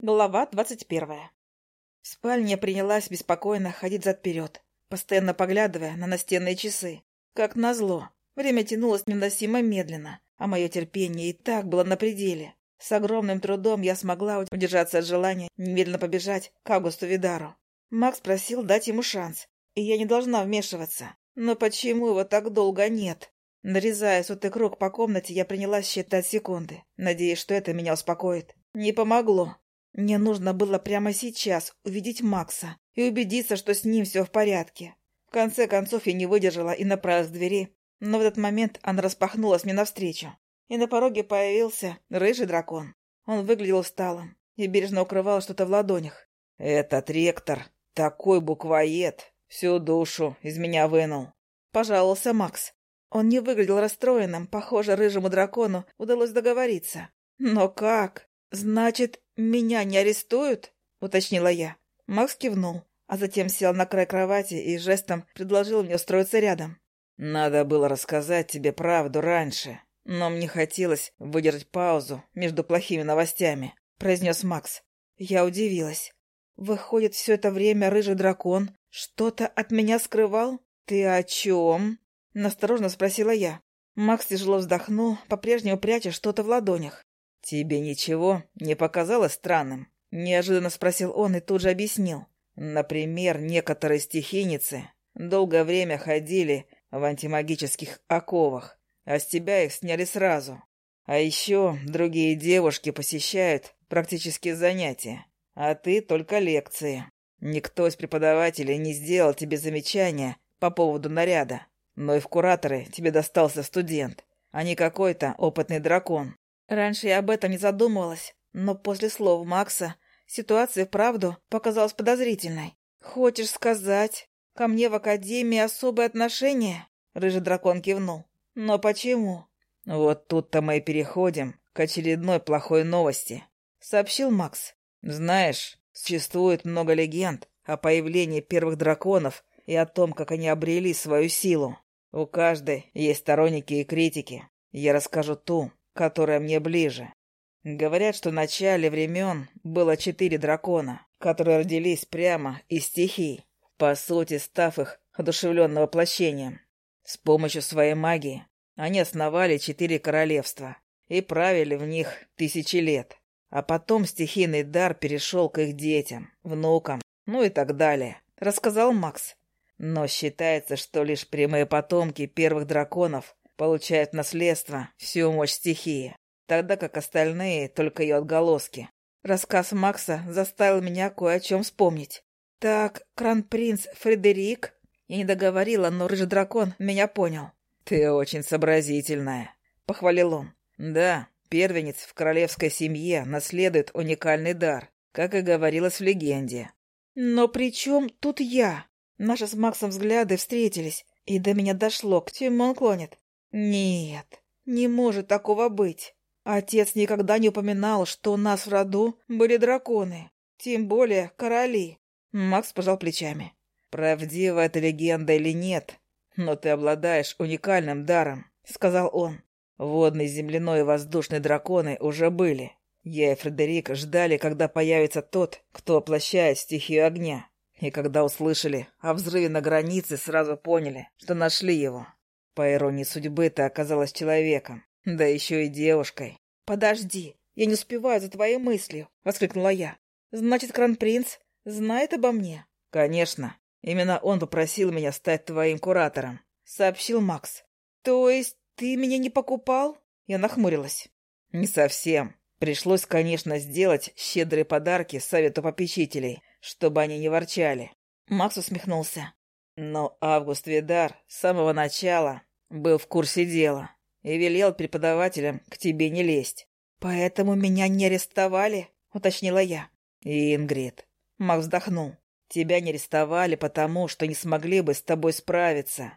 Глава двадцать первая. В спальне принялась беспокойно ходить зад-вперед, постоянно поглядывая на настенные часы. Как назло, время тянулось невыносимо медленно, а мое терпение и так было на пределе. С огромным трудом я смогла удержаться от желания немедленно побежать к Августу Видару. Макс просил дать ему шанс, и я не должна вмешиваться. Но почему его так долго нет? Нарезая сотый круг по комнате, я принялась считать секунды, надеясь, что это меня успокоит. Не помогло. Мне нужно было прямо сейчас увидеть Макса и убедиться, что с ним все в порядке. В конце концов я не выдержала и направилась к двери, но в этот момент она распахнулась мне навстречу, и на пороге появился рыжий дракон. Он выглядел усталым и бережно укрывал что-то в ладонях. «Этот ректор, такой буквоед, всю душу из меня вынул», — пожаловался Макс. Он не выглядел расстроенным, похоже, рыжему дракону удалось договориться. «Но как? Значит, «Меня не арестуют?» — уточнила я. Макс кивнул, а затем сел на край кровати и жестом предложил мне устроиться рядом. «Надо было рассказать тебе правду раньше, но мне хотелось выдержать паузу между плохими новостями», — произнес Макс. Я удивилась. «Выходит, все это время рыжий дракон что-то от меня скрывал? Ты о чем?» — насторожно спросила я. Макс тяжело вздохнул, по-прежнему пряча что-то в ладонях. «Тебе ничего не показалось странным?» — неожиданно спросил он и тут же объяснил. «Например, некоторые стихийницы долгое время ходили в антимагических оковах, а с тебя их сняли сразу. А еще другие девушки посещают практические занятия, а ты только лекции. Никто из преподавателей не сделал тебе замечания по поводу наряда, но и в кураторы тебе достался студент, а не какой-то опытный дракон. Раньше я об этом не задумывалась, но после слов Макса ситуация вправду показалась подозрительной. «Хочешь сказать, ко мне в Академии особое отношение?» Рыжий дракон кивнул. «Но почему?» «Вот тут-то мы и переходим к очередной плохой новости», — сообщил Макс. «Знаешь, существует много легенд о появлении первых драконов и о том, как они обрели свою силу. У каждой есть сторонники и критики. Я расскажу ту, которая мне ближе. Говорят, что в начале времен было четыре дракона, которые родились прямо из стихий, по сути став их одушевленным воплощением. С помощью своей магии они основали четыре королевства и правили в них тысячи лет. А потом стихийный дар перешел к их детям, внукам, ну и так далее, рассказал Макс. Но считается, что лишь прямые потомки первых драконов получает наследство всю мощь стихии, тогда как остальные только ее отголоски. Рассказ Макса заставил меня кое о чем вспомнить. «Так, кронпринц Фредерик...» Я не договорила, но рыжий дракон меня понял. «Ты очень сообразительная», — похвалил он. «Да, первенец в королевской семье наследует уникальный дар, как и говорилось в легенде». «Но при чем тут я?» Наши с Максом взгляды встретились, и до меня дошло, к чему он клонит. Нет, не может такого быть. Отец никогда не упоминал, что у нас в роду были драконы, тем более короли. Макс пожал плечами. «Правдива эта легенда или нет, но ты обладаешь уникальным даром», — сказал он. «Водный, земляной и воздушный драконы уже были. Я и Фредерик ждали, когда появится тот, кто воплощает стихию огня. И когда услышали о взрыве на границе, сразу поняли, что нашли его. По иронии судьбы, ты оказалась человеком, да еще и девушкой. «Подожди, я не успеваю за твоей мыслью», — воскликнула я. «Значит, кронпринц знает обо мне?» «Конечно. Именно он попросил меня стать твоим куратором», — сообщил Макс. «То есть ты меня не покупал?» Я нахмурилась. «Не совсем. Пришлось, конечно, сделать щедрые подарки совету попечителей, чтобы они не ворчали». Макс усмехнулся. Но Август Видар с самого начала был в курсе дела и велел преподавателям к тебе не лезть. «Поэтому меня не арестовали?» — уточнила я. «Ингрид». Макс вздохнул. «Тебя не арестовали, потому что не смогли бы с тобой справиться.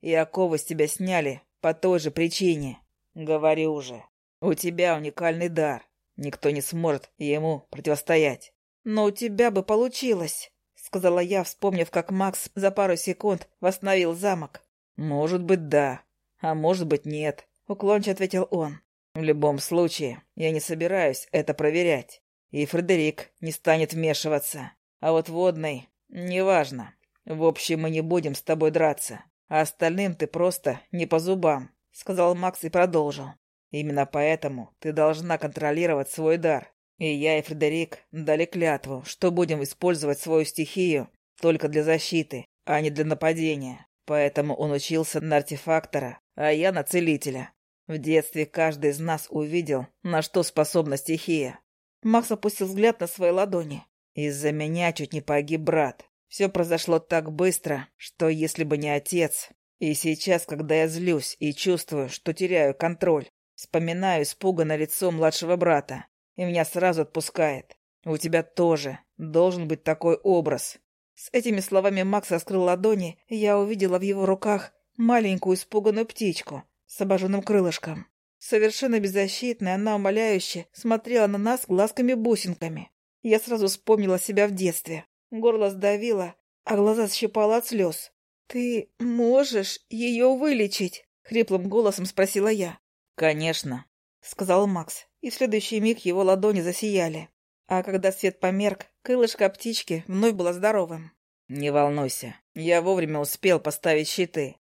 И оковы с тебя сняли по той же причине. Говорю же, у тебя уникальный дар. Никто не сможет ему противостоять». «Но у тебя бы получилось», — сказала я, вспомнив, как Макс за пару секунд восстановил замок. «Может быть, да, а может быть, нет», — уклончиво ответил он. «В любом случае, я не собираюсь это проверять. и Фредерик не станет вмешиваться. А вот водный... Неважно. В общем, мы не будем с тобой драться. А остальным ты просто не по зубам», — сказал Макс и продолжил. «Именно поэтому ты должна контролировать свой дар. И я, и Фредерик дали клятву, что будем использовать свою стихию только для защиты, а не для нападения. Поэтому он учился на артефактора, а я на целителя. В детстве каждый из нас увидел, на что способна стихия. Макс опустил взгляд на свои ладони. Из-за меня чуть не погиб брат. Все произошло так быстро, что если бы не отец... И сейчас, когда я злюсь и чувствую, что теряю контроль, вспоминаю испуганное лицо младшего брата, и меня сразу отпускает. У тебя тоже должен быть такой образ. С этими словами Макс раскрыл ладони, и я увидела в его руках маленькую испуганную птичку с обожженным крылышком. Совершенно беззащитная, она умоляюще смотрела на нас глазками-бусинками. Я сразу вспомнила себя в детстве. Горло сдавило, а глаза щипало от слез. «Ты можешь ее вылечить?» — хриплым голосом спросила я. «Конечно», — сказал Макс, и в следующий миг его ладони засияли. А когда свет померк, крылышко птички вновь было здоровым. «Не волнуйся, я вовремя успел поставить щиты,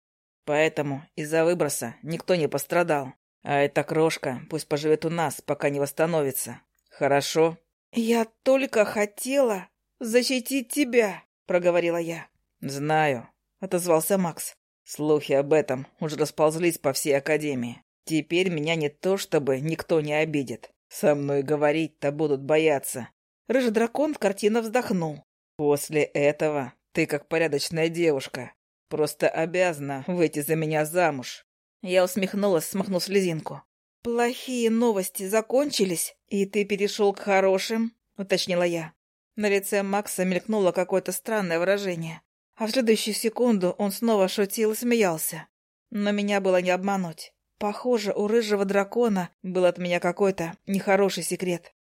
поэтому из-за выброса никто не пострадал. А эта крошка пусть поживет у нас, пока не восстановится. Хорошо?» «Я только хотела защитить тебя», — проговорила я. «Знаю», — отозвался Макс. «Слухи об этом уже расползлись по всей Академии. Теперь меня не то чтобы никто не обидит. Со мной говорить-то будут бояться». Рыжий дракон в картину вздохнул. «После этого ты, как порядочная девушка, просто обязана выйти за меня замуж». Я усмехнулась, смахнув слезинку. «Плохие новости закончились, и ты перешел к хорошим?» — уточнила я. На лице Макса мелькнуло какое-то странное выражение, а в следующую секунду он снова шутил и смеялся. Но меня было не обмануть. Похоже, у рыжего дракона был от меня какой-то нехороший секрет.